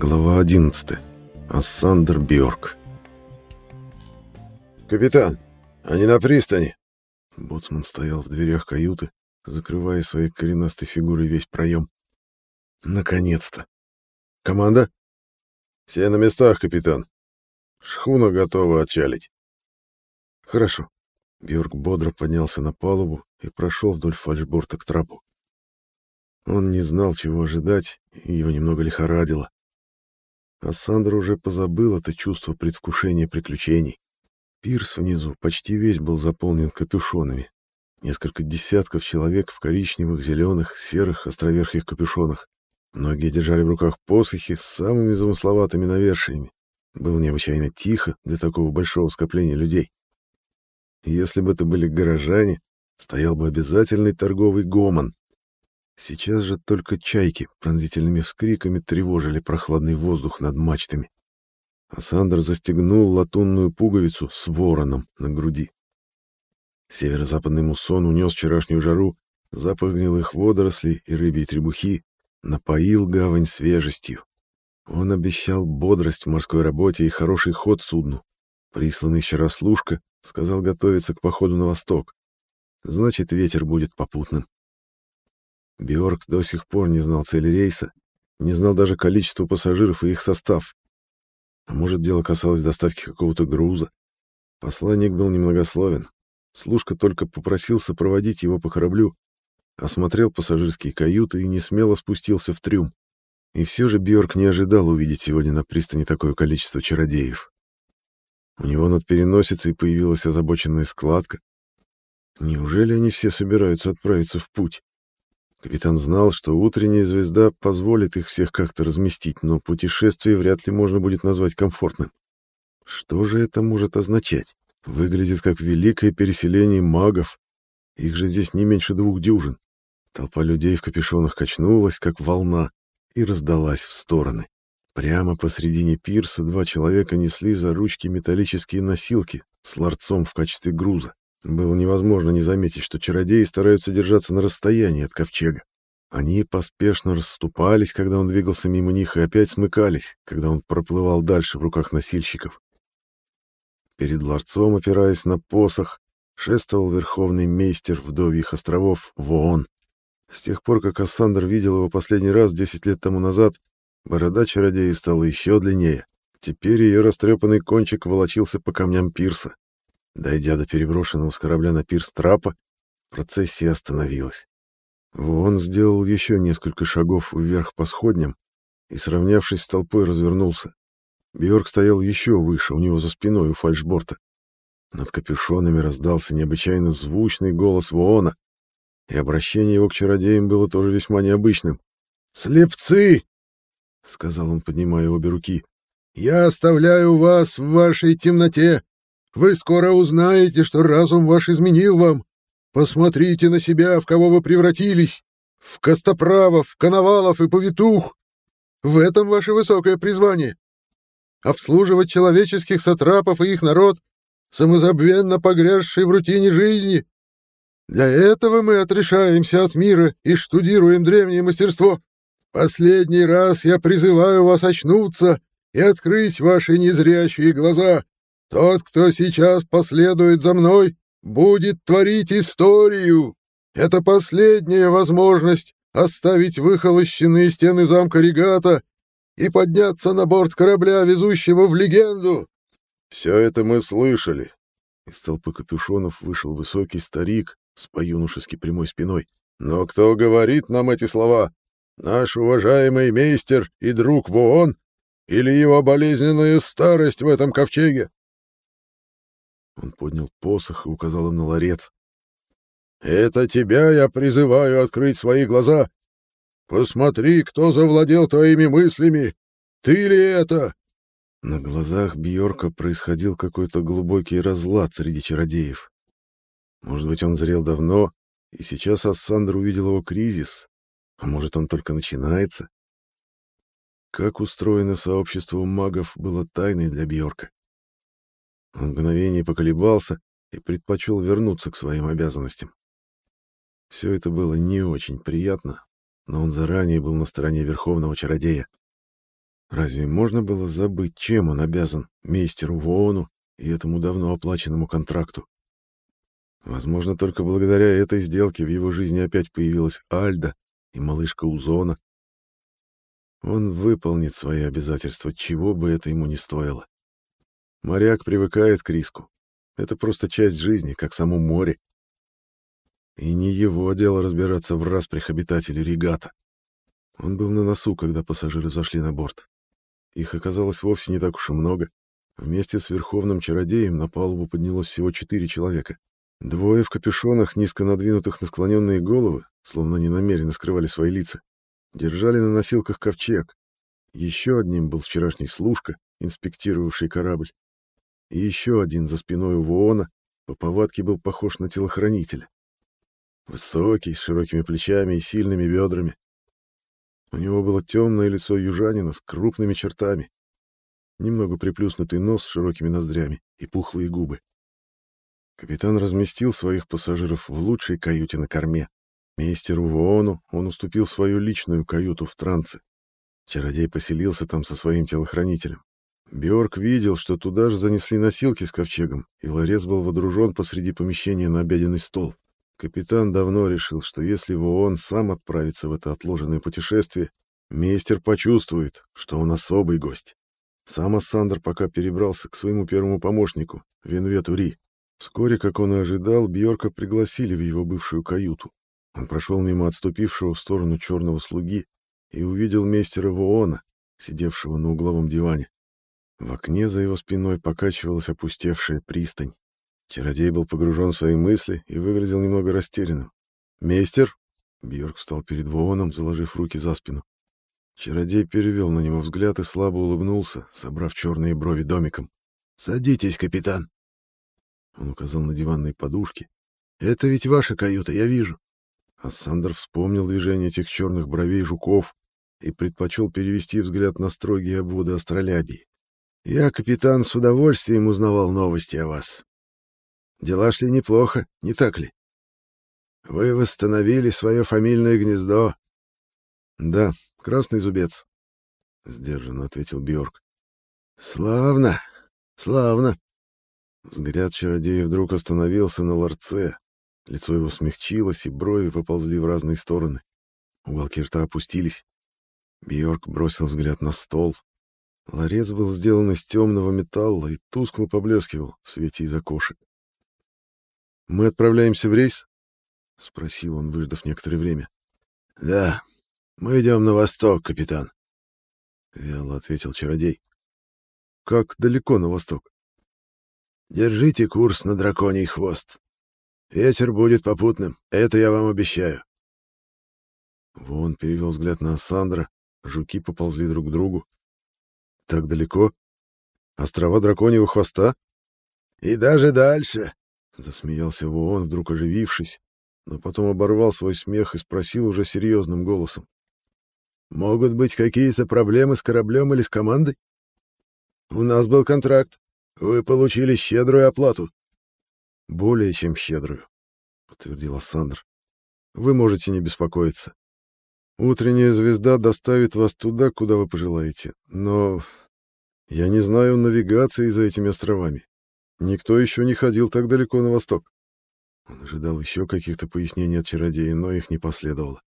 Глава 11. Ассандр Бьорк. «Капитан, они на пристани!» Боцман стоял в дверях каюты, закрывая своей коренастой фигурой весь проем. «Наконец-то! Команда?» «Все на местах, капитан. Шхуна готова отчалить». «Хорошо». Бьорк бодро поднялся на палубу и прошел вдоль фальшборта к трапу. Он не знал, чего ожидать, и его немного лихорадило. А Сандра уже позабыл это чувство предвкушения приключений. Пирс внизу почти весь был заполнен капюшонами. Несколько десятков человек в коричневых, зеленых, серых, островерхих капюшонах. Многие держали в руках посохи с самыми замысловатыми навершиями. Было необычайно тихо для такого большого скопления людей. Если бы это были горожане, стоял бы обязательный торговый гомон. Сейчас же только чайки пронзительными вскриками тревожили прохладный воздух над мачтами. Асандр застегнул латунную пуговицу с вороном на груди. Северо-западный муссон унес вчерашнюю жару, запах гнилых водорослей и рыбьей требухи напоил гавань свежестью. Он обещал бодрость в морской работе и хороший ход судну. Присланный вчера служка сказал готовиться к походу на восток. Значит, ветер будет попутным. Бьорк до сих пор не знал цели рейса, не знал даже количество пассажиров и их состав. А может, дело касалось доставки какого-то груза. Посланник был немногословен. Служка только попросил сопроводить его по кораблю, осмотрел пассажирские каюты и не смело спустился в трюм. И все же Бьорк не ожидал увидеть сегодня на пристани такое количество чародеев. У него над переносицей появилась озабоченная складка. Неужели они все собираются отправиться в путь? Капитан знал, что утренняя звезда позволит их всех как-то разместить, но путешествие вряд ли можно будет назвать комфортным. Что же это может означать? Выглядит как великое переселение магов. Их же здесь не меньше двух дюжин. Толпа людей в капюшонах качнулась, как волна, и раздалась в стороны. Прямо посредине пирса два человека несли за ручки металлические носилки с ларцом в качестве груза. Было невозможно не заметить, что чародеи стараются держаться на расстоянии от ковчега. Они поспешно расступались, когда он двигался мимо них, и опять смыкались, когда он проплывал дальше в руках носильщиков. Перед ларцом, опираясь на посох, шествовал верховный мейстер вдовьих островов Воон. С тех пор, как Ассандр видел его последний раз десять лет тому назад, борода чародея стала еще длиннее. Теперь ее растрепанный кончик волочился по камням пирса. Дойдя до переброшенного с корабля на пирс трапа, процессия остановилась. Вон сделал еще несколько шагов вверх по сходням и, сравнявшись с толпой, развернулся. Бьорк стоял еще выше, у него за спиной, у фальшборта. Над капюшонами раздался необычайно звучный голос Воона, и обращение его к чародеям было тоже весьма необычным. «Слепцы!» — сказал он, поднимая обе руки. «Я оставляю вас в вашей темноте. Вы скоро узнаете, что разум ваш изменил вам. Посмотрите на себя, в кого вы превратились. В костоправов, коновалов и повитух. В этом ваше высокое призвание. Обслуживать человеческих сатрапов и их народ, самозабвенно погрязший в рутине жизни. Для этого мы отрешаемся от мира и штудируем древнее мастерство. Последний раз я призываю вас очнуться и открыть ваши незрячие глаза. Тот, кто сейчас последует за мной, будет творить историю. Это последняя возможность оставить выхолощенные стены замка Регата и подняться на борт корабля, везущего в легенду. Все это мы слышали. Из толпы капюшонов вышел высокий старик с по-юношески прямой спиной. Но кто говорит нам эти слова? Наш уважаемый мейстер и друг Воон или его болезненная старость в этом ковчеге? Он поднял посох и указал им на ларец. «Это тебя я призываю открыть свои глаза. Посмотри, кто завладел твоими мыслями. Ты ли это?» На глазах Бьорка происходил какой-то глубокий разлад среди чародеев. Может быть, он зрел давно, и сейчас Ассандр увидел его кризис, а может, он только начинается. Как устроено сообщество магов, было тайной для Бьорка. Он мгновение поколебался и предпочел вернуться к своим обязанностям. Все это было не очень приятно, но он заранее был на стороне Верховного Чародея. Разве можно было забыть, чем он обязан мейстеру Воону и этому давно оплаченному контракту? Возможно, только благодаря этой сделке в его жизни опять появилась Альда и малышка Узона. Он выполнит свои обязательства, чего бы это ему ни стоило. Моряк привыкает к риску. Это просто часть жизни, как само море. И не его дело разбираться в распрях обитателей регата. Он был на носу, когда пассажиры зашли на борт. Их оказалось вовсе не так уж и много. Вместе с верховным чародеем на палубу поднялось всего четыре человека. Двое в капюшонах, низко надвинутых на склоненные головы, словно не намеренно скрывали свои лица, держали на носилках ковчег. Еще одним был вчерашний служка, инспектировавший корабль. И еще один за спиной у Воона по повадке был похож на телохранителя. Высокий, с широкими плечами и сильными бедрами. У него было темное лицо южанина с крупными чертами, немного приплюснутый нос с широкими ноздрями и пухлые губы. Капитан разместил своих пассажиров в лучшей каюте на корме. Мейстеру Воону он уступил свою личную каюту в трансе. Чародей поселился там со своим телохранителем. Бьорк видел, что туда же занесли носилки с ковчегом, и ларец был водружен посреди помещения на обеденный стол. Капитан давно решил, что если Воон сам отправится в это отложенное путешествие, мейстер почувствует, что он особый гость. Сам Ассандр пока перебрался к своему первому помощнику, Винвету Ри. Вскоре, как он и ожидал, Бьорка пригласили в его бывшую каюту. Он прошел мимо отступившего в сторону черного слуги и увидел мейстера Воона, сидевшего на угловом диване. В окне за его спиной покачивалась опустевшая пристань. Чародей был погружен в свои мысли и выглядел немного растерянным. «Мейстер?» Бьорк встал перед Вооном, заложив руки за спину. Чародей перевел на него взгляд и слабо улыбнулся, собрав черные брови домиком. «Садитесь, капитан!» Он указал на диванные подушки. «Это ведь ваша каюта, я вижу». Ассандр вспомнил движение этих черных бровей жуков и предпочел перевести взгляд на строгие обводы астролябии. «Я, капитан, с удовольствием узнавал новости о вас. Дела шли неплохо, не так ли? Вы восстановили свое фамильное гнездо». «Да, красный зубец», — сдержанно ответил Бьорк. «Славно, славно», Взгляд чародея вдруг остановился на ларце. Лицо его смягчилось, и брови поползли в разные стороны. Уголки рта опустились. Бьорк бросил взгляд на стол. Ларец был сделан из темного металла и тускло поблескивал в свете из окошек. «Мы отправляемся в рейс?» — спросил он, выждав некоторое время. «Да, мы идем на восток, капитан», — вяло ответил чародей. «Как далеко на восток?» Держите курс на драконий хвост. Ветер будет попутным, это я вам обещаю. Вон перевел взгляд на Сандра, жуки поползли друг к другу. Так далеко? Острова драконьего хвоста? И даже дальше, засмеялся Вон, вдруг оживившись, но потом оборвал свой смех и спросил уже серьезным голосом. Могут быть какие-то проблемы с кораблем или с командой? У нас был контракт. Вы получили щедрую оплату. Более чем щедрую, подтвердил Ассандр. Вы можете не беспокоиться. Утренняя звезда доставит вас туда, куда вы пожелаете. Но я не знаю навигации за этими островами. Никто еще не ходил так далеко на восток. Он ожидал еще каких-то пояснений от чародея, но их не последовало.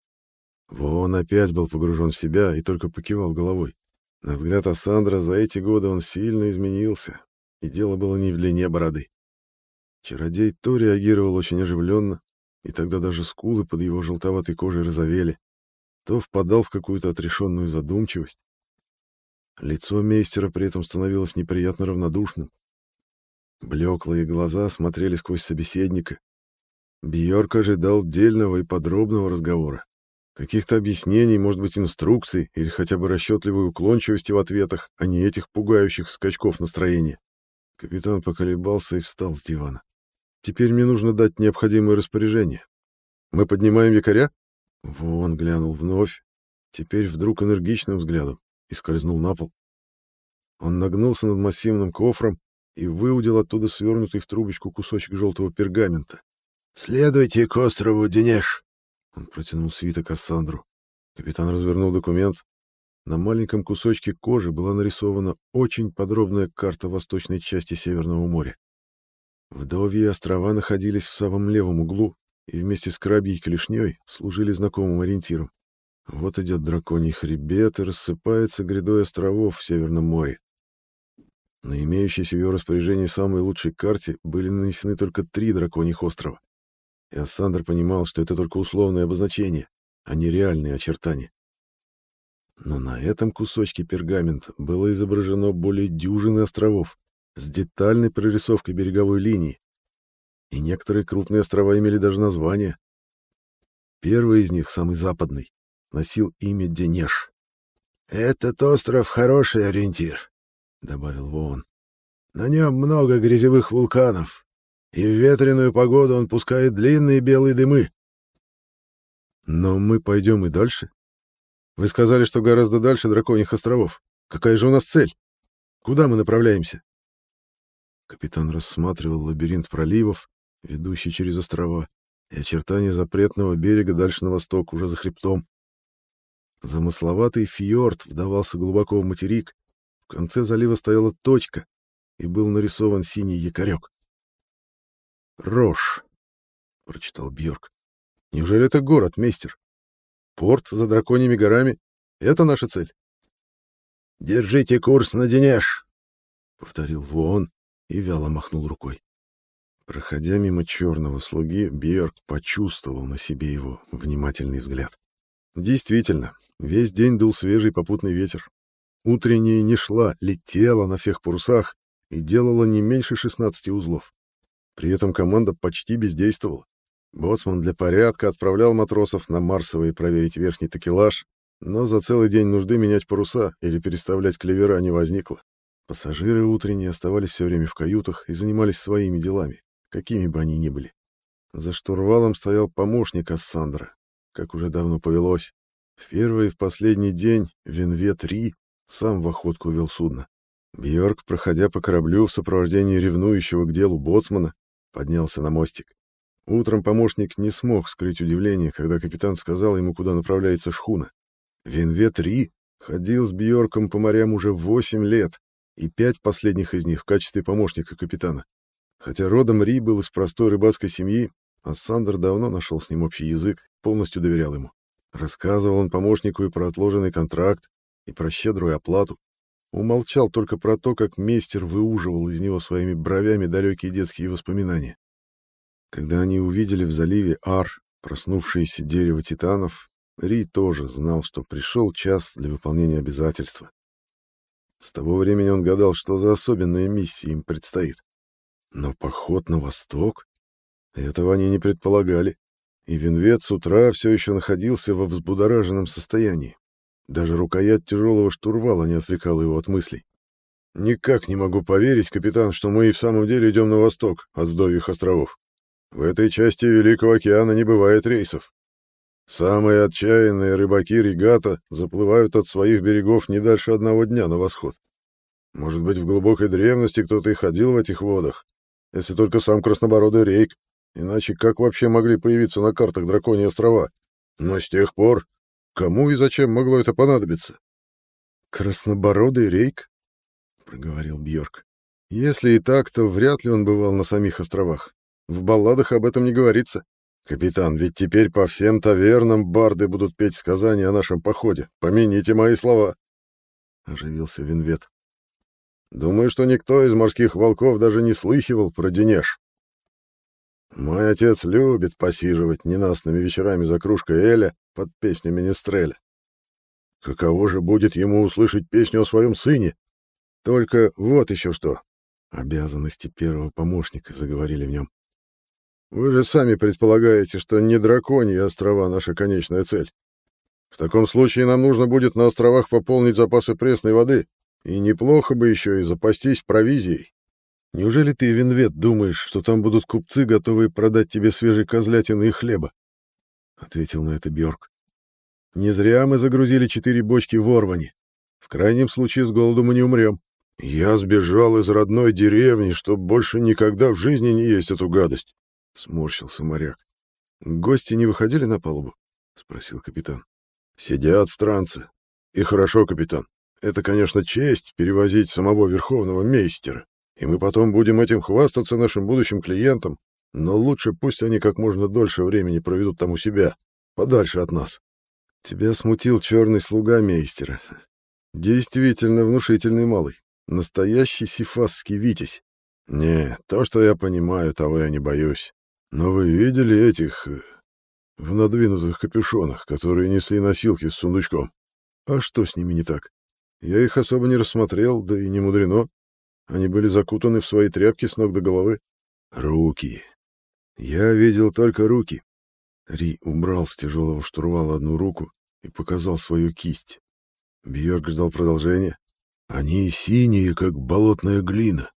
Вон опять был погружен в себя и только покивал головой. На взгляд Ассандра за эти годы он сильно изменился, и дело было не в длине бороды. Чародей то реагировал очень оживленно, и тогда даже скулы под его желтоватой кожей розовели, то впадал в какую-то отрешенную задумчивость. Лицо мейстера при этом становилось неприятно равнодушным. Блеклые глаза смотрели сквозь собеседника. Бьорк ожидал дельного и подробного разговора. Каких-то объяснений, может быть, инструкций или хотя бы расчетливой уклончивости в ответах, а не этих пугающих скачков настроения. Капитан поколебался и встал с дивана. Теперь мне нужно дать необходимое распоряжение. Мы поднимаем якоря? Вон глянул вновь, теперь вдруг энергичным взглядом, и скользнул на пол. Он нагнулся над массивным кофром и выудил оттуда свернутый в трубочку кусочек желтого пергамента. «Следуйте к острову Денеш!» Он протянул свиток Кассандру. Капитан развернул документ. на маленьком кусочке кожи была нарисована очень подробная карта восточной части Северного моря. Вдовьи острова находились в самом левом углу и вместе с крабьей клешней служили знакомым ориентиром. Вот идет драконий хребет и рассыпается грядой островов в Северном море. На имеющейся в ее распоряжении самой лучшей карте были нанесены только три драконьих острова. И Ассандр понимал, что это только условное обозначение, а не реальные очертания. Но на этом кусочке пергамента было изображено более дюжины островов с детальной прорисовкой береговой линии. И некоторые крупные острова имели даже название. Первый из них, самый западный, носил имя Денеш. «Этот остров — хороший ориентир», — добавил Воон. «На нем много грязевых вулканов, и в ветреную погоду он пускает длинные белые дымы». «Но мы пойдем и дальше. Вы сказали, что гораздо дальше Драконьих островов. Какая же у нас цель? Куда мы направляемся?» Капитан рассматривал лабиринт проливов, ведущий через острова, и очертания запретного берега дальше на восток, уже за хребтом. Замысловатый фьорд вдавался глубоко в материк, в конце залива стояла точка, и был нарисован синий якорек. «Рош», — прочитал Бьорк. «Неужели это город, мистер? Порт за драконьими горами — это наша цель?» «Держите курс на Денеж», — повторил Вон и вяло махнул рукой. Проходя мимо черного слуги, Бьорк почувствовал на себе его внимательный взгляд. Действительно, весь день дул свежий попутный ветер. Утренняя не шла, летела на всех парусах и делала не меньше 16 узлов. При этом команда почти бездействовала. Боцман для порядка отправлял матросов на Марсовые проверить верхний такелаж, но за целый день нужды менять паруса или переставлять клевера не возникло. Пассажиры утренние оставались все время в каютах и занимались своими делами, какими бы они ни были. За штурвалом стоял помощник Ассандра, как уже давно повелось. В первый и в последний день Венвет-Ри сам в охотку вел судно. Бьорк, проходя по кораблю в сопровождении ревнующего к делу боцмана, поднялся на мостик. Утром помощник не смог скрыть удивление, когда капитан сказал ему, куда направляется шхуна. Венвет-Ри ходил с Бьорком по морям уже восемь лет и пять последних из них в качестве помощника капитана. Хотя родом Ри был из простой рыбацкой семьи, а Сандер давно нашел с ним общий язык, полностью доверял ему. Рассказывал он помощнику и про отложенный контракт, и про щедрую оплату. Умолчал только про то, как мейстер выуживал из него своими бровями далекие детские воспоминания. Когда они увидели в заливе Ар проснувшееся дерево титанов, Ри тоже знал, что пришел час для выполнения обязательства. С того времени он гадал, что за особенная миссия им предстоит. Но поход на восток? Этого они не предполагали. И Винвет с утра все еще находился во взбудораженном состоянии. Даже рукоять тяжелого штурвала не отвлекала его от мыслей. «Никак не могу поверить, капитан, что мы и в самом деле идем на восток, от вдовьих островов. В этой части Великого океана не бывает рейсов. Самые отчаянные рыбаки регата заплывают от своих берегов не дальше одного дня на восход. Может быть, в глубокой древности кто-то и ходил в этих водах, если только сам краснобородый рейк, иначе как вообще могли появиться на картах Драконьи острова? Но с тех пор кому и зачем могло это понадобиться? Краснобородый рейк? проговорил Бьорк. Если и так, то вряд ли он бывал на самих островах. В балладах об этом не говорится. «Капитан, ведь теперь по всем тавернам барды будут петь сказания о нашем походе. Помяните мои слова!» Оживился Винвет. «Думаю, что никто из морских волков даже не слыхивал про Денеж. Мой отец любит посиживать ненастными вечерами за кружкой Эля под песню Министреля. Каково же будет ему услышать песню о своем сыне? Только вот еще что. Обязанности первого помощника заговорили в нем. Вы же сами предполагаете, что не драконьи острова наша конечная цель. В таком случае нам нужно будет на островах пополнить запасы пресной воды, и неплохо бы еще и запастись провизией. Неужели ты, Винвет, думаешь, что там будут купцы, готовые продать тебе свежей козлятины и хлеба? Ответил на это Бьорк. Не зря мы загрузили четыре бочки в Орване. В крайнем случае с голоду мы не умрем. Я сбежал из родной деревни, чтобы больше никогда в жизни не есть эту гадость. — сморщился моряк. — Гости не выходили на палубу? — спросил капитан. — Сидят в трансе. И хорошо, капитан. Это, конечно, честь перевозить самого верховного мейстера, и мы потом будем этим хвастаться нашим будущим клиентам, но лучше пусть они как можно дольше времени проведут там у себя, подальше от нас. Тебя смутил черный слуга мейстера. Действительно внушительный малый. Настоящий сифасский витязь. Не, то, что я понимаю, того я не боюсь. Но вы видели этих... Э, в надвинутых капюшонах, которые несли носилки с сундучком? А что с ними не так? Я их особо не рассмотрел, да и не мудрено. Они были закутаны в свои тряпки с ног до головы. Руки. Я видел только руки. Ри убрал с тяжелого штурвала одну руку и показал свою кисть. Бьорк ждал продолжения. Они синие, как болотная глина.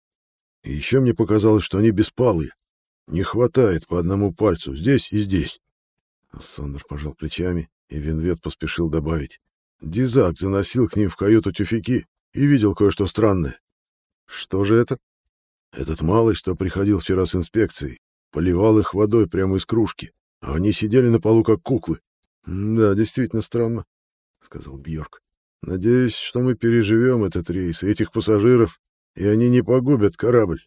И еще мне показалось, что они беспалые. Не хватает по одному пальцу здесь и здесь. Ассандр пожал плечами, и Винвет поспешил добавить. Дизак заносил к ним в каюту тюфяки и видел кое-что странное. Что же это? Этот малый, что приходил вчера с инспекцией, поливал их водой прямо из кружки, а они сидели на полу как куклы. — Да, действительно странно, — сказал Бьорк. — Надеюсь, что мы переживем этот рейс и этих пассажиров, и они не погубят корабль.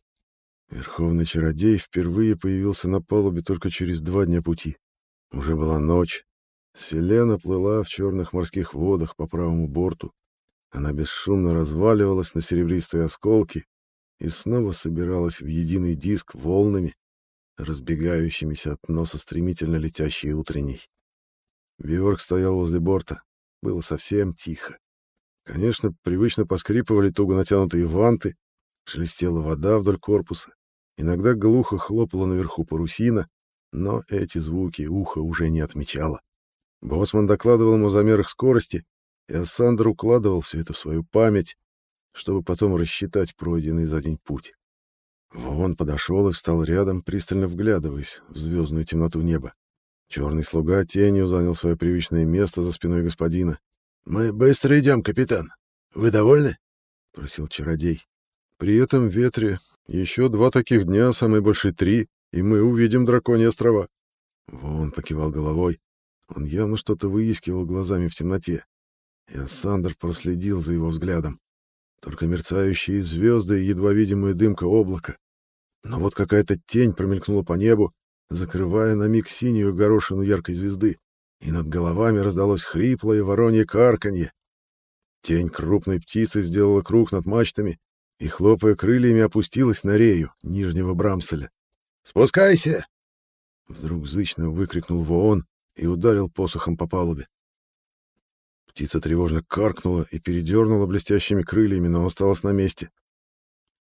Верховный чародей впервые появился на палубе только через два дня пути. Уже была ночь. Селена плыла в черных морских водах по правому борту. Она бесшумно разваливалась на серебристые осколки и снова собиралась в единый диск волнами, разбегающимися от носа стремительно летящей утренней. Бьорк стоял возле борта. Было совсем тихо. Конечно, привычно поскрипывали туго натянутые ванты, шелестела вода вдоль корпуса, иногда глухо хлопала наверху парусина, но эти звуки ухо уже не отмечало. Боцман докладывал ему о замерах скорости, и Ассандр укладывал все это в свою память, чтобы потом рассчитать пройденный за день путь. Вон подошел и встал рядом, пристально вглядываясь в звездную темноту неба. Черный слуга тенью занял свое привычное место за спиной господина. — Мы быстро идем, капитан. Вы довольны? — просил чародей. — При этом ветре еще два таких дня, самые больше три, и мы увидим драконьи острова. Вон покивал головой. Он явно что-то выискивал глазами в темноте. И Ассандр проследил за его взглядом. Только мерцающие звезды и едва видимая дымка облака. Но вот какая-то тень промелькнула по небу, закрывая на миг синюю горошину яркой звезды, и над головами раздалось хриплое воронье карканье. Тень крупной птицы сделала круг над мачтами и, хлопая крыльями, опустилась на рею нижнего Брамселя. «Спускайся!» Вдруг зычно выкрикнул Воон и ударил посохом по палубе. Птица тревожно каркнула и передернула блестящими крыльями, но осталась на месте.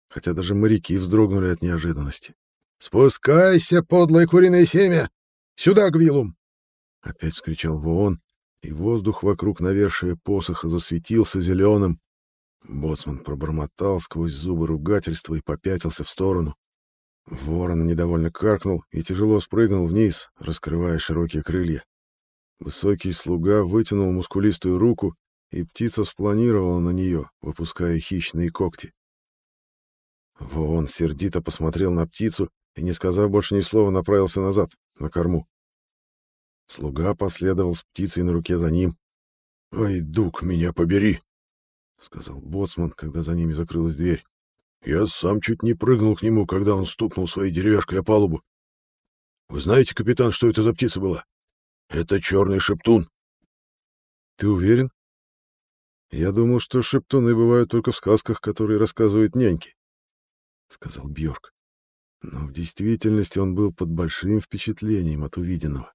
Хотя даже моряки вздрогнули от неожиданности. «Спускайся, подлое куриное семя! Сюда, Гвилум!» Опять вскричал Воон, и воздух вокруг навершия посоха засветился зеленым. Боцман пробормотал сквозь зубы ругательства и попятился в сторону. Ворон недовольно каркнул и тяжело спрыгнул вниз, раскрывая широкие крылья. Высокий слуга вытянул мускулистую руку, и птица спланировала на нее, выпуская хищные когти. Вон сердито посмотрел на птицу и, не сказав больше ни слова, направился назад, на корму. Слуга последовал с птицей на руке за ним. — Ой, дух, меня побери! — сказал боцман, когда за ними закрылась дверь. Я сам чуть не прыгнул к нему, когда он стукнул своей деревяшкой о палубу. Вы знаете, капитан, что это за птица была? Это черный шептун. Ты уверен? Я думал, что шептуны бывают только в сказках, которые рассказывают няньки, — сказал Бьорк. Но в действительности он был под большим впечатлением от увиденного.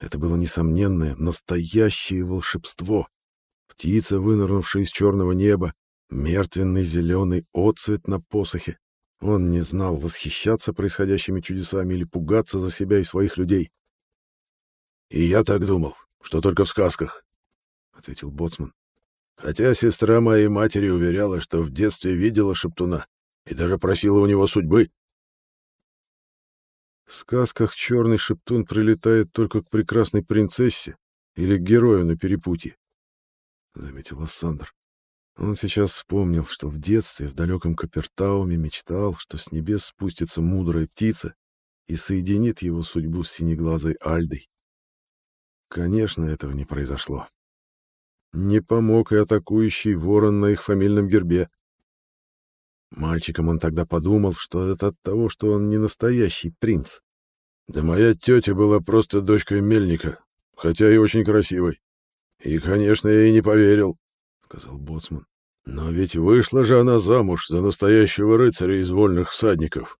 Это было несомненное, настоящее волшебство. Птица, вынырнувшая из черного неба, мертвенный зеленый отцвет на посохе. Он не знал, восхищаться происходящими чудесами или пугаться за себя и своих людей. «И я так думал, что только в сказках», — ответил Боцман. «Хотя сестра моей матери уверяла, что в детстве видела шептуна и даже просила у него судьбы». В сказках черный шептун прилетает только к прекрасной принцессе или герою на перепутье, — заметил Ассандр. Он сейчас вспомнил, что в детстве в далеком Капертауме мечтал, что с небес спустится мудрая птица и соединит его судьбу с синеглазой Альдой. Конечно, этого не произошло. не помог и атакующий ворон на их фамильном гербе. Мальчиком он тогда подумал, что это от того, что он не настоящий принц. Да моя тетя была просто дочкой мельника, хотя и очень красивой. И, конечно, я ей не поверил, — сказал Боцман. Но ведь вышла же она замуж за настоящего рыцаря из вольных всадников.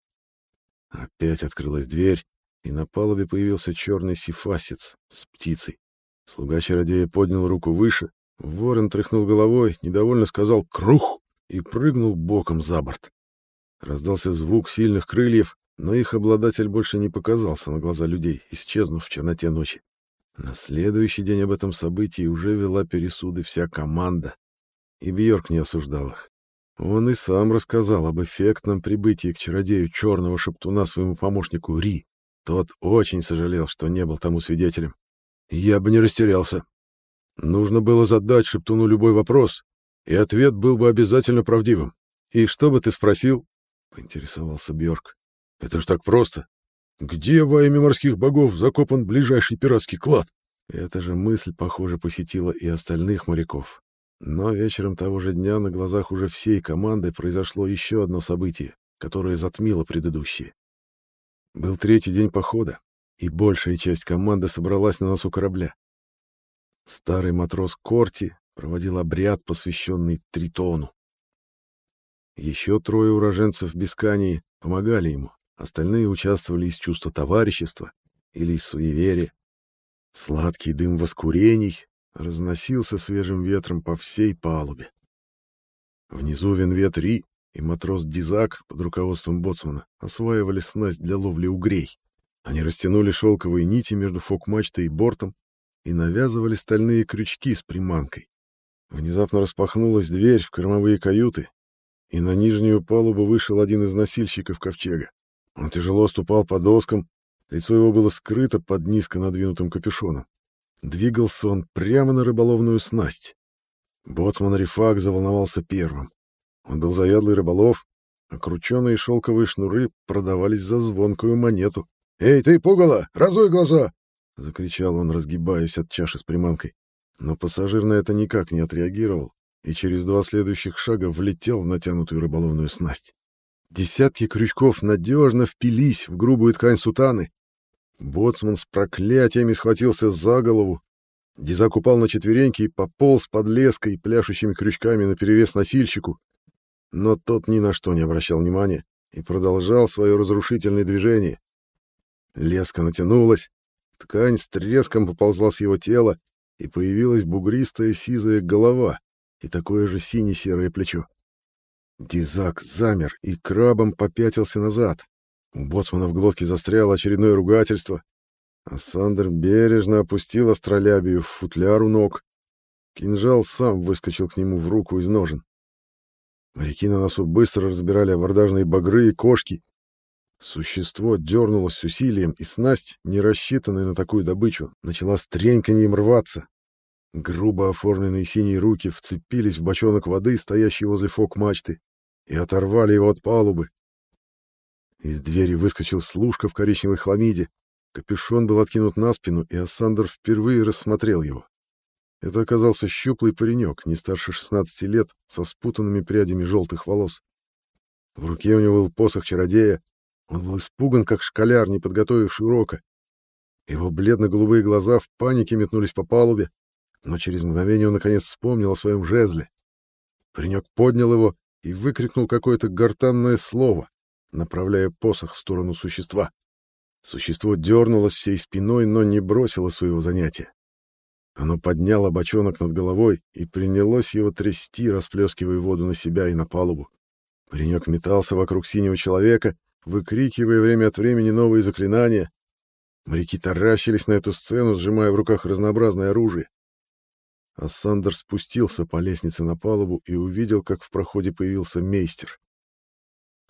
Опять открылась дверь, и на палубе появился черный сифасец с птицей. Слуга чародея поднял руку выше, ворон тряхнул головой, недовольно сказал «Крух!» и прыгнул боком за борт. Раздался звук сильных крыльев, но их обладатель больше не показался на глаза людей, исчезнув в черноте ночи. На следующий день об этом событии уже вела пересуды вся команда, и Бьорк не осуждал их. Он и сам рассказал об эффектном прибытии к чародею черного шептуна своему помощнику Ри. Тот очень сожалел, что не был тому свидетелем. Я бы не растерялся. Нужно было задать шептуну любой вопрос, и ответ был бы обязательно правдивым. «И что бы ты спросил?» — поинтересовался Бьорк. «Это ж так просто. Где во имя морских богов закопан ближайший пиратский клад?» Эта же мысль, похоже, посетила и остальных моряков. Но вечером того же дня на глазах уже всей команды произошло еще одно событие, которое затмило предыдущие. Был третий день похода, и большая часть команды собралась на носу корабля. Старый матрос Корти проводил обряд, посвященный Тритону. Еще трое уроженцев Бескании помогали ему, остальные участвовали из чувства товарищества или из суеверия. Сладкий дым воскурений разносился свежим ветром по всей палубе. Внизу Венвет-Ри и матрос Дизак под руководством боцмана осваивали снасть для ловли угрей. Они растянули шелковые нити между фок-мачтой и бортом и навязывали стальные крючки с приманкой. Внезапно распахнулась дверь в кормовые каюты, и на нижнюю палубу вышел один из носильщиков ковчега. Он тяжело ступал по доскам, лицо его было скрыто под низко надвинутым капюшоном. Двигался он прямо на рыболовную снасть. Боцман Рифак заволновался первым. Он был заядлый рыболов, а крученые шелковые шнуры продавались за звонкую монету. «Эй, ты, пугало, разуй глаза!» — закричал он, разгибаясь от чаши с приманкой. Но пассажир на это никак не отреагировал и через два следующих шага влетел в натянутую рыболовную снасть. Десятки крючков надежно впились в грубую ткань сутаны. Боцман с проклятиями схватился за голову. Дизак упал на четвереньки и пополз под леской и пляшущими крючками на перерез носильщику. Но тот ни на что не обращал внимания и продолжал свое разрушительное движение. Леска натянулась, ткань с треском поползла с его тела, и появилась бугристая сизая голова и такое же сине-серое плечо. Дизак замер и крабом попятился назад. У боцмана в глотке застряло очередное ругательство, а Сандер бережно опустил астролябию в футляр у ног. Кинжал сам выскочил к нему в руку из ножен. Моряки на носу быстро разбирали абордажные багры и кошки. Существо дернулось с усилием, и снасть, не рассчитанная на такую добычу, начала с треньканьем рваться. Грубо оформленные синие руки вцепились в бочонок воды, стоящий возле фок-мачты, и оторвали его от палубы. Из двери выскочил служка в коричневой хламиде. Капюшон был откинут на спину, и Ассандр впервые рассмотрел его. Это оказался щуплый паренек, не старше 16 лет, со спутанными прядями желтых волос. В руке у него был посох чародея, он был испуган, как школяр, не подготовивший урока. Его бледно-голубые глаза в панике метнулись по палубе, но через мгновение он наконец вспомнил о своем жезле. Паренек поднял его и выкрикнул какое-то гортанное слово, направляя посох в сторону существа. Существо дернулось всей спиной, но не бросило своего занятия. Оно подняло бочонок над головой и принялось его трясти, расплескивая воду на себя и на палубу. Паренек метался вокруг синего человека, выкрикивая время от времени новые заклинания. Моряки таращились на эту сцену, сжимая в руках разнообразное оружие. А Сандер спустился по лестнице на палубу и увидел, как в проходе появился мейстер.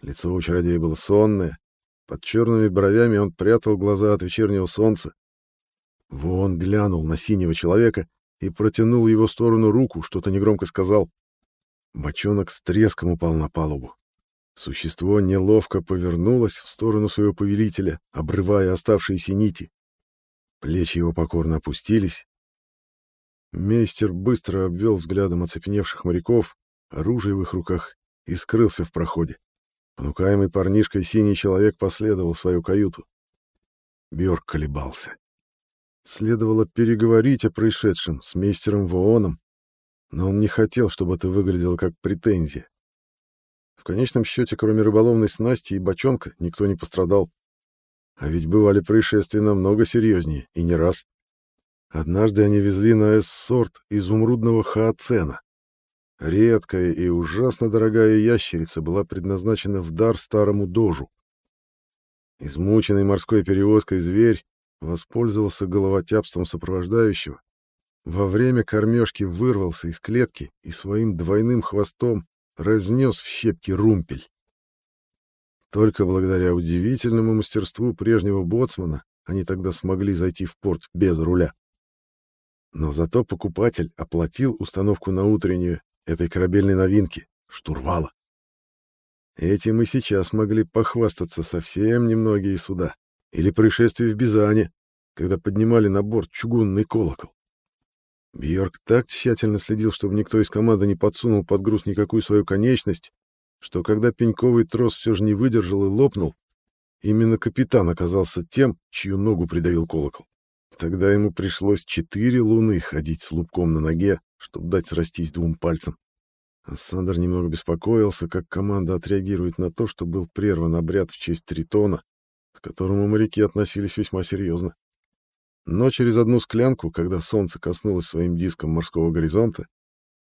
Лицо у чародея было сонное, под черными бровями он прятал глаза от вечернего солнца. Вон глянул на синего человека и протянул его сторону руку, что-то негромко сказал. Бочонок с треском упал на палубу. Существо неловко повернулось в сторону своего повелителя, обрывая оставшиеся нити. Плечи его покорно опустились. Мейстер быстро обвел взглядом оцепеневших моряков, оружие в их руках, и скрылся в проходе. Понукаемый парнишкой синий человек последовал в свою каюту. Бьорк колебался. Следовало переговорить о происшедшем с мейстером Вооном, но он не хотел, чтобы это выглядело как претензия. В конечном счете, кроме рыболовной снасти и бочонка, никто не пострадал. А ведь бывали происшествия намного серьезнее, и не раз. Однажды они везли на эс-сорт изумрудного хаоцена. Редкая и ужасно дорогая ящерица была предназначена в дар старому дожу. Измученный морской перевозкой зверь воспользовался головотяпством сопровождающего, во время кормежки вырвался из клетки и своим двойным хвостом разнес в щепки румпель. Только благодаря удивительному мастерству прежнего боцмана они тогда смогли зайти в порт без руля. Но зато покупатель оплатил установку на утреннюю этой корабельной новинки — штурвала. Этим и сейчас могли похвастаться совсем немногие суда. Или происшествие в Бизане, когда поднимали на борт чугунный колокол. Бьорк так тщательно следил, чтобы никто из команды не подсунул под груз никакую свою конечность, что когда пеньковый трос все же не выдержал и лопнул, именно капитан оказался тем, чью ногу придавил колокол. Тогда ему пришлось четыре луны ходить с лупком на ноге, чтобы дать срастись двум пальцам. А немного беспокоился, как команда отреагирует на то, что был прерван обряд в честь Тритона, к которому моряки относились весьма серьезно. Но через одну склянку, когда солнце коснулось своим диском морского горизонта,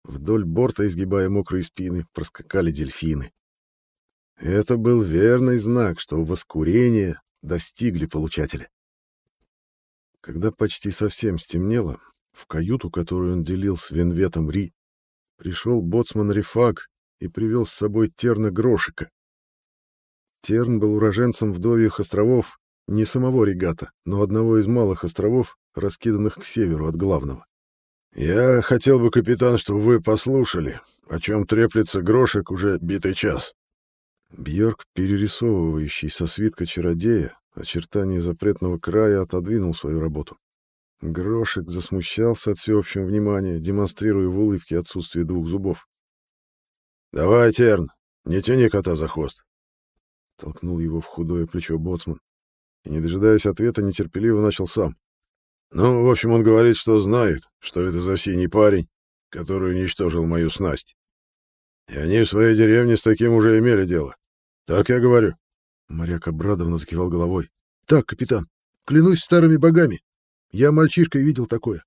вдоль борта, изгибая мокрые спины, проскакали дельфины. Это был верный знак, что воскурения достигли получателя. Когда почти совсем стемнело, в каюту, которую он делил с Венветом Ри, пришел боцман Рифаг и привел с собой Терна Грошика. Терн был уроженцем Вдовьих островов, не самого регата, но одного из малых островов, раскиданных к северу от главного. «Я хотел бы, капитан, чтобы вы послушали, о чем треплется Грошик уже битый час». Бьорк, перерисовывающий со свитка чародея, очертания запретного края отодвинул свою работу. Грошек засмущался от всеобщего внимания, демонстрируя в улыбке отсутствие двух зубов. «Давай, Терн, не тяни кота за хвост!» Толкнул его в худое плечо боцман. И, не дожидаясь ответа, нетерпеливо начал сам. «Ну, в общем, он говорит, что знает, что это за синий парень, который уничтожил мою снасть. И они в своей деревне с таким уже имели дело. Так я говорю?» Моряк обрадованно закивал головой. «Так, капитан, клянусь старыми богами. Я мальчишкой видел такое.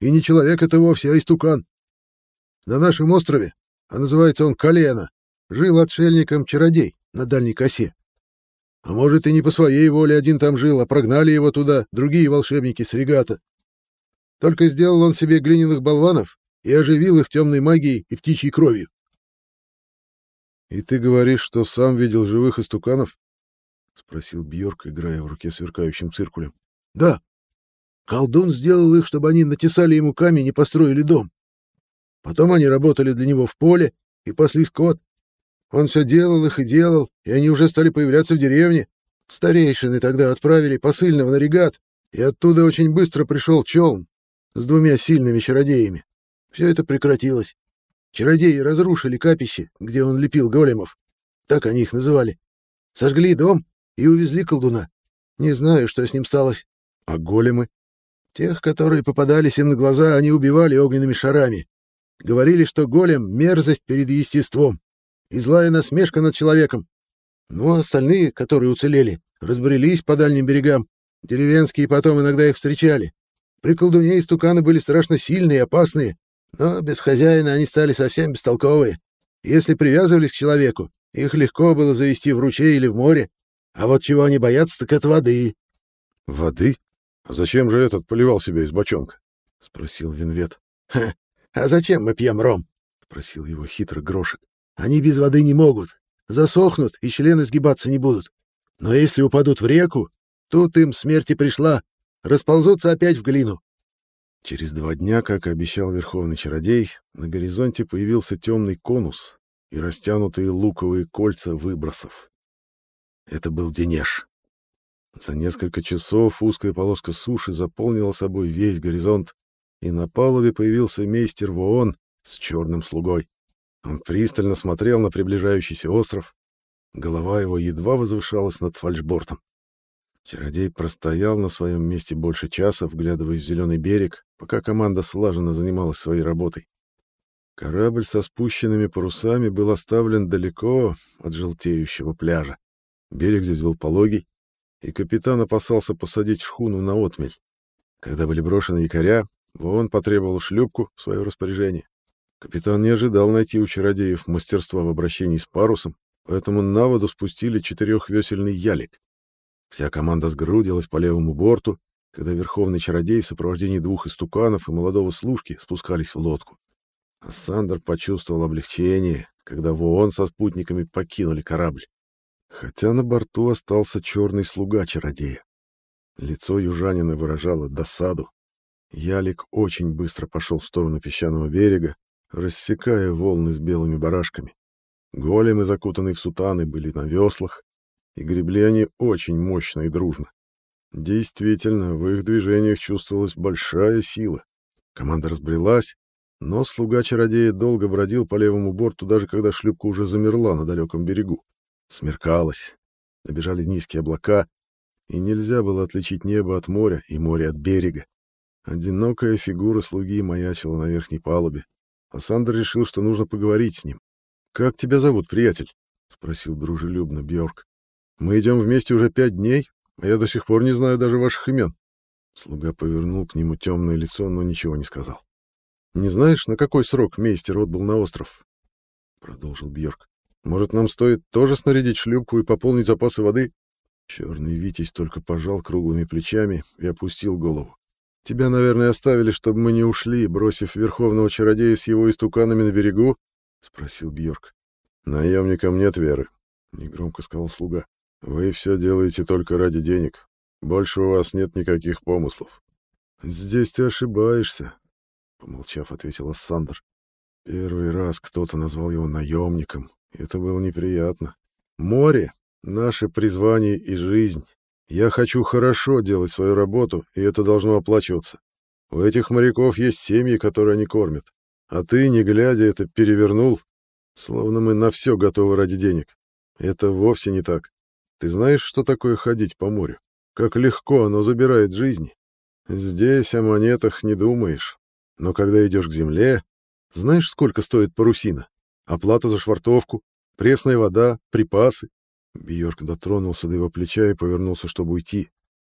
И не человек это вовсе, а истукан. На нашем острове, а называется он Колено, жил отшельником-чародей на дальней косе. А может, и не по своей воле один там жил, а прогнали его туда другие волшебники с регата. Только сделал он себе глиняных болванов и оживил их темной магией и птичьей кровью. — И ты говоришь, что сам видел живых истуканов? — спросил Бьорк, играя в руке сверкающим циркулем. — Да. Колдун сделал их, чтобы они натесали ему камень и построили дом. Потом они работали для него в поле и пасли скот. Он все делал их и делал, и они уже стали появляться в деревне. Старейшины тогда отправили посыльного на регат, и оттуда очень быстро пришел челн с двумя сильными чародеями. Все это прекратилось. Чародеи разрушили капище, где он лепил големов. Так они их называли. Сожгли дом и увезли колдуна. Не знаю, что с ним сталось. А големы? Тех, которые попадались им на глаза, они убивали огненными шарами. Говорили, что голем — мерзость перед естеством и злая насмешка над человеком. Ну, а остальные, которые уцелели, разбрелись по дальним берегам. Деревенские потом иногда их встречали. При колдуне истуканы были страшно сильные и опасные, но без хозяина они стали совсем бестолковые. Если привязывались к человеку, их легко было завести в ручей или в море. А вот чего они боятся, так это воды. — Воды? А зачем же этот поливал себя из бочонка? — спросил Винвет. — А зачем мы пьем ром? — спросил его хитрый Грошек. Они без воды не могут. Засохнут и члены сгибаться не будут. Но если упадут в реку, тут им смерти пришла. Расползутся опять в глину. Через два дня, как и обещал верховный чародей, на горизонте появился темный конус и растянутые луковые кольца выбросов. Это был Денеж. За несколько часов узкая полоска суши заполнила собой весь горизонт, и на палубе появился мейстер Воон с черным слугой. Он пристально смотрел на приближающийся остров. Голова его едва возвышалась над фальшбортом. Чародей простоял на своем месте больше часа, вглядываясь в зеленый берег, пока команда слаженно занималась своей работой. Корабль со спущенными парусами был оставлен далеко от желтеющего пляжа. Берег здесь был пологий, и капитан опасался посадить шхуну на отмель. Когда были брошены якоря, Вон потребовал шлюпку в свое распоряжение. Капитан не ожидал найти у чародеев мастерства в обращении с парусом, поэтому на воду спустили четырехвесельный ялик. Вся команда сгрудилась по левому борту, когда верховный чародей в сопровождении двух истуканов и молодого служки спускались в лодку. А Сандер почувствовал облегчение, когда Воон со спутниками покинули корабль. Хотя на борту остался черный слуга чародея. Лицо южанина выражало досаду. Ялик очень быстро пошел в сторону песчаного берега, рассекая волны с белыми барашками. Големы, закутанные в сутаны, были на веслах, и гребли они очень мощно и дружно. Действительно, в их движениях чувствовалась большая сила. Команда разбрелась, но слуга чародея долго бродил по левому борту, даже когда шлюпка уже замерла на далеком берегу. Смеркалось, набежали низкие облака, и нельзя было отличить небо от моря и море от берега. Одинокая фигура слуги маячила на верхней палубе, а Сандер решил, что нужно поговорить с ним. «Как тебя зовут, приятель?» — спросил дружелюбно Бьорк. Мы идем вместе уже пять дней, я до сих пор не знаю даже ваших имен. Слуга повернул к нему темное лицо, но ничего не сказал. Не знаешь, на какой срок мейстер отбыл на остров? Продолжил Бьорк. Может, нам стоит тоже снарядить шлюпку и пополнить запасы воды? Черный Витязь только пожал круглыми плечами и опустил голову. Тебя, наверное, оставили, чтобы мы не ушли, бросив верховного чародея с его истуканами на берегу? спросил Бьорк. Наемникам нет веры, негромко сказал слуга. Вы все делаете только ради денег. Больше у вас нет никаких помыслов. Здесь ты ошибаешься, помолчав, ответил Ассандр. Первый раз кто-то назвал его наемником. Это было неприятно. Море — наше призвание и жизнь. Я хочу хорошо делать свою работу, и это должно оплачиваться. У этих моряков есть семьи, которые они кормят. А ты, не глядя, это перевернул, словно мы на все готовы ради денег. Это вовсе не так. Ты знаешь, что такое ходить по морю? Как легко оно забирает жизни. Здесь о монетах не думаешь. Но когда идешь к земле, знаешь, сколько стоит парусина? Оплата за швартовку, пресная вода, припасы. Бьорк дотронулся до его плеча и повернулся, чтобы уйти.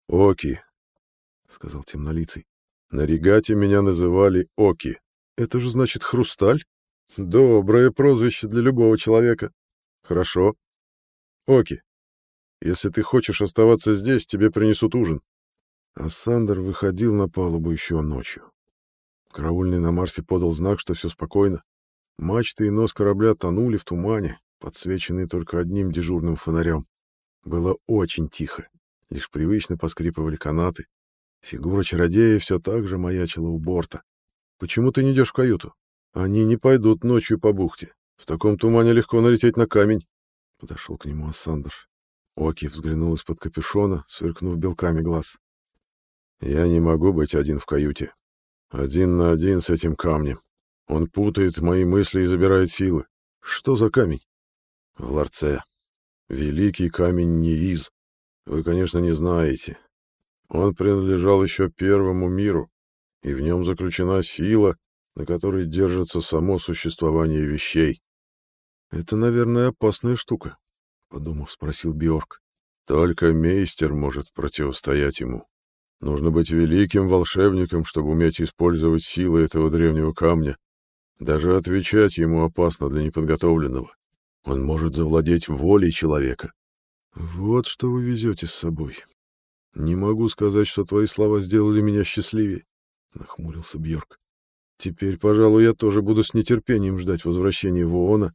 «Оки», — сказал темнолицый. «На регате меня называли Оки. Это же значит хрусталь? Доброе прозвище для любого человека. Хорошо. Оки, если ты хочешь оставаться здесь, тебе принесут ужин. А выходил на палубу еще ночью. Караульный на Марсе подал знак, что все спокойно. Мачты и нос корабля тонули в тумане, подсвеченные только одним дежурным фонарем. Было очень тихо. Лишь привычно поскрипывали канаты. Фигура чародея все так же маячила у борта. «Почему ты не идешь в каюту? Они не пойдут ночью по бухте. В таком тумане легко налететь на камень». Подошел к нему Ассандр. Оки взглянул из-под капюшона, сверкнув белками глаз. «Я не могу быть один в каюте. Один на один с этим камнем. Он путает мои мысли и забирает силы. Что за камень?» «В ларце. Великий камень Неиз. Вы, конечно, не знаете. Он принадлежал еще первому миру, и в нем заключена сила, на которой держится само существование вещей. Это, наверное, опасная штука подумав, спросил Бьорк. Только мейстер может противостоять ему. Нужно быть великим волшебником, чтобы уметь использовать силы этого древнего камня. Даже отвечать ему опасно для неподготовленного. Он может завладеть волей человека. Вот что вы везете с собой. Не могу сказать, что твои слова сделали меня счастливее, нахмурился Бьорк. Теперь, пожалуй, я тоже буду с нетерпением ждать возвращения Воона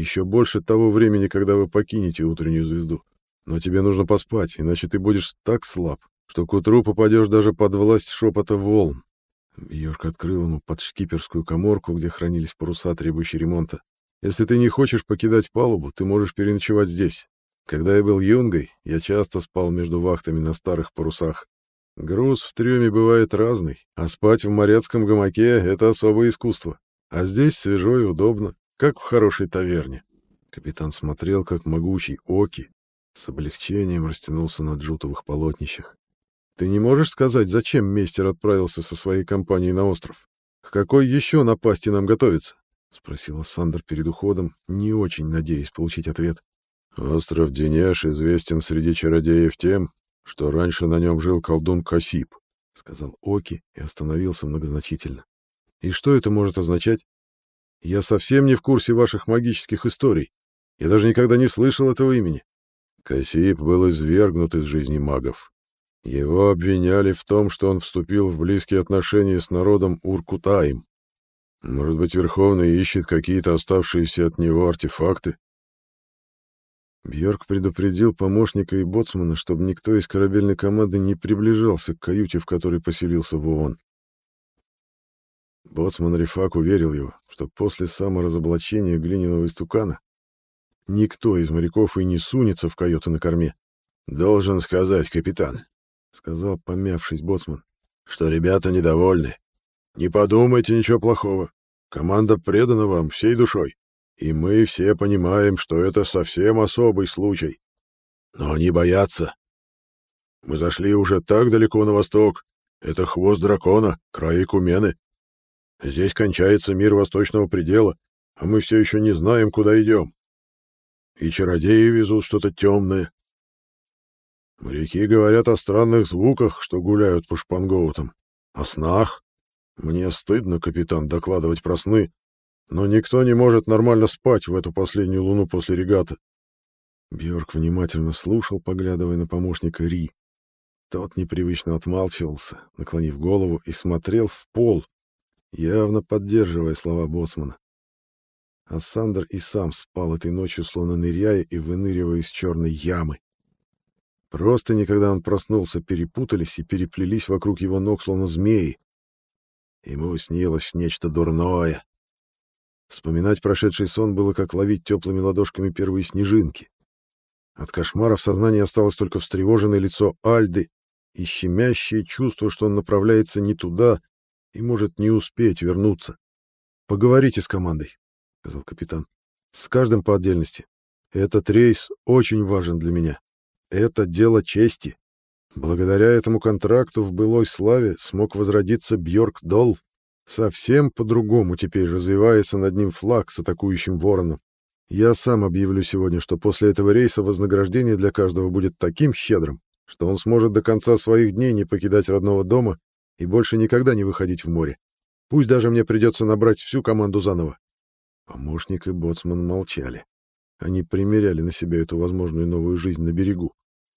еще больше того времени, когда вы покинете утреннюю звезду. Но тебе нужно поспать, иначе ты будешь так слаб, что к утру попадешь даже под власть шепота волн. Бьорк открыл ему под шкиперскую коморку, где хранились паруса, требующие ремонта. Если ты не хочешь покидать палубу, ты можешь переночевать здесь. Когда я был юнгой, я часто спал между вахтами на старых парусах. Груз в трюме бывает разный, а спать в моряцком гамаке — это особое искусство. А здесь свежо и удобно, как в хорошей таверне. Капитан смотрел, как могучий Оки с облегчением растянулся на джутовых полотнищах. Ты не можешь сказать, зачем мейстер отправился со своей компанией на остров? К какой еще напасти нам готовится? — спросил Сандер перед уходом, не очень надеясь получить ответ. «Остров Денеш известен среди чародеев тем, что раньше на нем жил колдун Касип», — сказал Оки и остановился многозначительно. «И что это может означать? Я совсем не в курсе ваших магических историй. Я даже никогда не слышал этого имени». Касип был извергнут из жизни магов. Его обвиняли в том, что он вступил в близкие отношения с народом Уркутаем. Может быть, Верховный ищет какие-то оставшиеся от него артефакты? Бьорк предупредил помощника и боцмана, чтобы никто из корабельной команды не приближался к каюте, в которой поселился Вован. Боцман Рифак уверил его, что после саморазоблачения глиняного истукана никто из моряков и не сунется в каюту на корме. «Должен сказать, капитан», — сказал, помявшись боцман, — «что ребята недовольны. Не подумайте ничего плохого. Команда предана вам всей душой, и мы все понимаем, что это совсем особый случай. Но они боятся. Мы зашли уже так далеко на восток. Это хвост дракона, край Кумены. Здесь кончается мир восточного предела, а мы все еще не знаем, куда идем. И чародеи везут что-то темное. Моряки говорят о странных звуках, что гуляют по шпангоутам, о снах. Мне стыдно, капитан, докладывать про сны, но никто не может нормально спать в эту последнюю луну после регаты. Бьорк внимательно слушал, поглядывая на помощника Ри. Тот непривычно отмалчивался, наклонив голову, и смотрел в пол, явно поддерживая слова боцмана. А Сандер и сам спал этой ночью, словно ныряя и выныривая из черной ямы. Просто никогда он проснулся, перепутались и переплелись вокруг его ног, словно змеи, Ему снилось нечто дурное. Вспоминать прошедший сон было как ловить теплыми ладошками первые снежинки. От кошмара в сознании осталось только встревоженное лицо Альды и щемящее чувство, что он направляется не туда и может не успеть вернуться. «Поговорите с командой», — сказал капитан. «С каждым по отдельности. Этот рейс очень важен для меня. Это дело чести». Благодаря этому контракту в былой славе смог возродиться Бьорк Дол. Совсем по-другому теперь развивается над ним флаг с атакующим вороном. Я сам объявлю сегодня, что после этого рейса вознаграждение для каждого будет таким щедрым, что он сможет до конца своих дней не покидать родного дома и больше никогда не выходить в море. Пусть даже мне придется набрать всю команду заново. Помощник и боцман молчали. Они примеряли на себя эту возможную новую жизнь на берегу.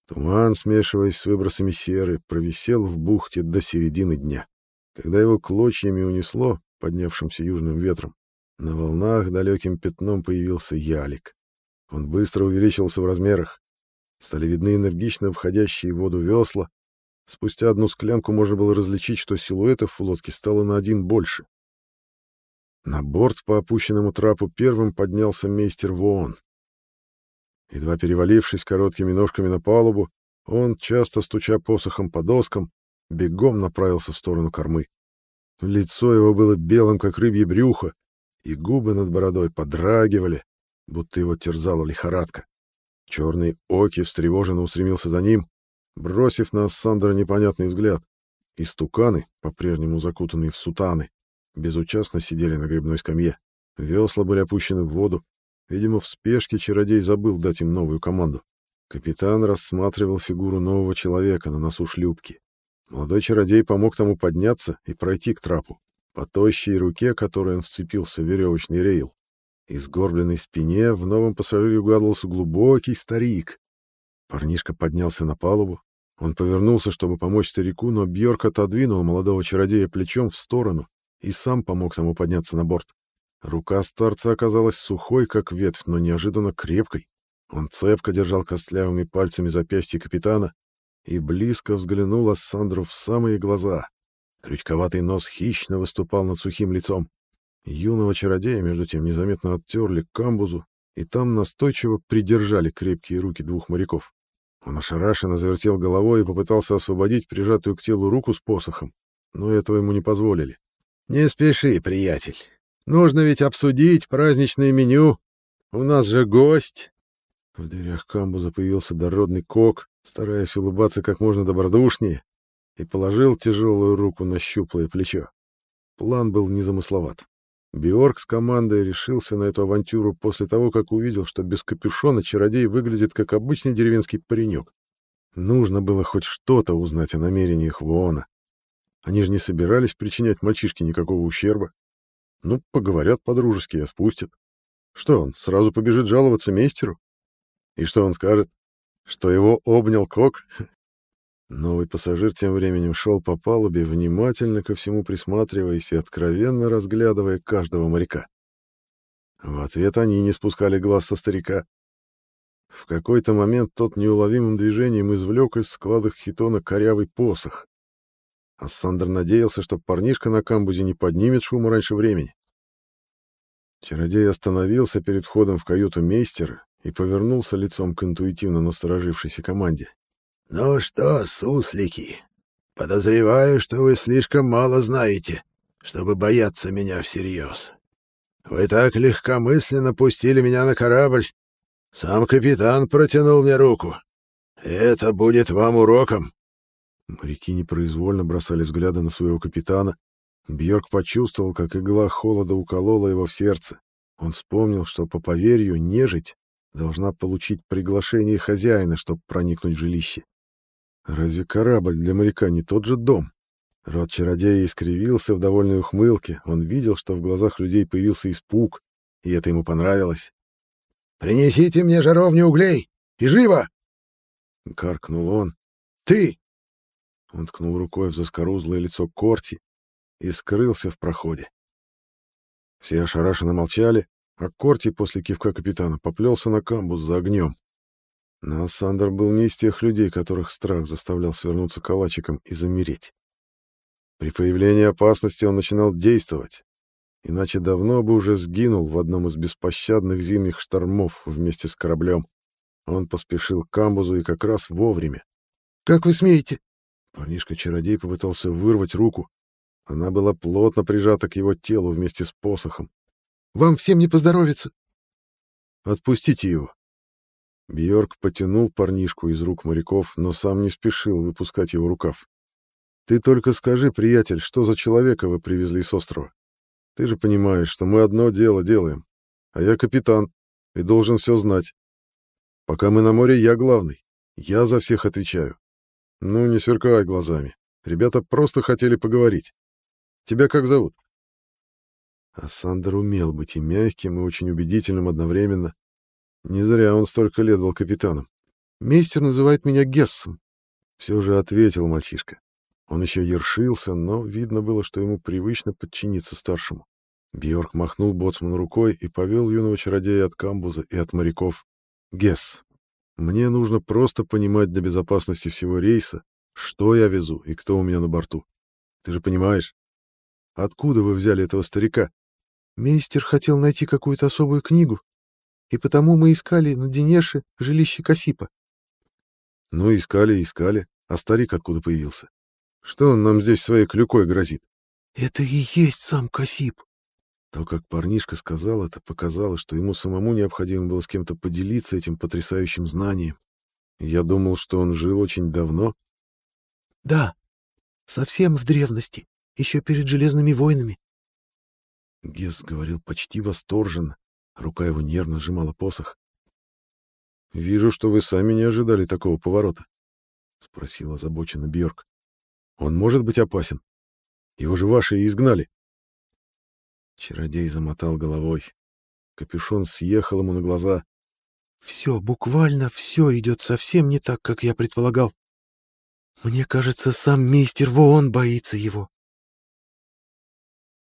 Туман, смешиваясь с выбросами серы, провисел в бухте до середины дня. Когда его клочьями унесло, поднявшимся южным ветром, на волнах далеким пятном появился ялик. Он быстро увеличился в размерах. Стали видны энергично входящие в воду весла. Спустя одну склянку можно было различить, что силуэтов в лодке стало на один больше. На борт по опущенному трапу первым поднялся мейстер Воон. Едва перевалившись короткими ножками на палубу, он, часто стуча посохом по доскам, бегом направился в сторону кормы. Лицо его было белым, как рыбье брюхо, и губы над бородой подрагивали, будто его терзала лихорадка. Черный Оки встревоженно устремился за ним, бросив на Ассандра непонятный взгляд. И стуканы, по-прежнему закутанные в сутаны, безучастно сидели на грибной скамье. Весла были опущены в воду, Видимо, в спешке чародей забыл дать им новую команду. Капитан рассматривал фигуру нового человека на носу шлюпки. Молодой чародей помог тому подняться и пройти к трапу. По тощей руке, которой он вцепился в веревочный рейл. И сгорбленной спине в новом пассажире угадывался глубокий старик. Парнишка поднялся на палубу. Он повернулся, чтобы помочь старику, но Бьорк отодвинул молодого чародея плечом в сторону и сам помог тому подняться на борт. Рука старца оказалась сухой, как ветвь, но неожиданно крепкой. Он цепко держал костлявыми пальцами запястье капитана и близко взглянул Ассандру в самые глаза. Крючковатый нос хищно выступал над сухим лицом. Юного чародея, между тем, незаметно оттерли к камбузу, и там настойчиво придержали крепкие руки двух моряков. Он ошарашенно завертел головой и попытался освободить прижатую к телу руку с посохом, но этого ему не позволили. «Не спеши, приятель. Нужно ведь обсудить праздничное меню. У нас же гость!» В дверях камбуза появился дородный кок, стараясь улыбаться как можно добродушнее, и положил тяжелую руку на щуплое плечо. План был незамысловат. Биорг с командой решился на эту авантюру после того, как увидел, что без капюшона чародей выглядит как обычный деревенский паренек. Нужно было хоть что-то узнать о намерениях Воона. Они же не собирались причинять мальчишке никакого ущерба. Ну, поговорят по-дружески и отпустят. Что он, сразу побежит жаловаться мейстеру? И что он скажет? Что его обнял Кок? Новый пассажир тем временем шел по палубе, внимательно ко всему присматриваясь и откровенно разглядывая каждого моряка. В ответ они не спускали глаз со старика. В какой-то момент тот неуловимым движением извлек из складок хитона корявый посох. Ассандр надеялся, что парнишка на камбузе не поднимет шума раньше времени. Чародей остановился перед входом в каюту мейстера и повернулся лицом к интуитивно насторожившейся команде. «Ну что, суслики, подозреваю, что вы слишком мало знаете, чтобы бояться меня всерьез. Вы так легкомысленно пустили меня на корабль. Сам капитан протянул мне руку. Это будет вам уроком». Моряки непроизвольно бросали взгляды на своего капитана. Бьорк почувствовал, как игла холода уколола его в сердце. Он вспомнил, что по поверью нежить должна получить приглашение хозяина, чтобы проникнуть в жилище. Разве корабль для моряка не тот же дом? Рот чародея искривился в довольной ухмылке. Он видел, что в глазах людей появился испуг, и это ему понравилось. «Принесите мне жаровню углей! И живо!» Каркнул он. «Ты!» Он ткнул рукой в заскорузлое лицо Корти и скрылся в проходе. Все ошарашенно молчали, а Корти после кивка капитана поплелся на камбус за огнем. Но Сандер был не из тех людей, которых страх заставлял свернуться калачиком и замереть. При появлении опасности он начинал действовать, иначе давно бы уже сгинул в одном из беспощадных зимних штормов вместе с кораблем. Он поспешил к камбузу и как раз вовремя. «Как вы смеете?» Парнишка-чародей попытался вырвать руку. Она была плотно прижата к его телу вместе с посохом. «Вам всем не поздоровится!» «Отпустите его!» Бьорк потянул парнишку из рук моряков, но сам не спешил выпускать его рукав. «Ты только скажи, приятель, что за человека вы привезли с острова? Ты же понимаешь, что мы одно дело делаем, а я капитан и должен все знать. Пока мы на море, я главный. Я за всех отвечаю. Ну, не сверкай глазами. Ребята просто хотели поговорить. Тебя как зовут?» А Сандер умел быть и мягким, и очень убедительным одновременно, не зря он столько лет был капитаном. Мейстер называет меня Гессом. Все же ответил мальчишка. Он еще ершился, но видно было, что ему привычно подчиниться старшему. Бьорк махнул боцману рукой и повел юного чародея от камбуза и от моряков. «Гесс, мне нужно просто понимать для безопасности всего рейса, что я везу и кто у меня на борту. Ты же понимаешь? Откуда вы взяли этого старика?» «Мейстер хотел найти какую-то особую книгу, и потому мы искали на Денеше жилище Касипа. Ну, искали, искали. А старик откуда появился? Что он нам здесь своей клюкой грозит? Это и есть сам Касип. То, как парнишка сказал это, показало, что ему самому необходимо было с кем-то поделиться этим потрясающим знанием. Я думал, что он жил очень давно. Да, совсем в древности, еще перед Железными войнами. Гес говорил почти восторженно, Рука его нервно сжимала посох. «Вижу, что вы сами не ожидали такого поворота», — спросил озабоченно Бьорк. «Он может быть опасен? Его же ваши и изгнали». Чародей замотал головой. Капюшон съехал ему на глаза. «Все, буквально все идет совсем не так, как я предполагал. Мне кажется, сам мейстер Воон боится его.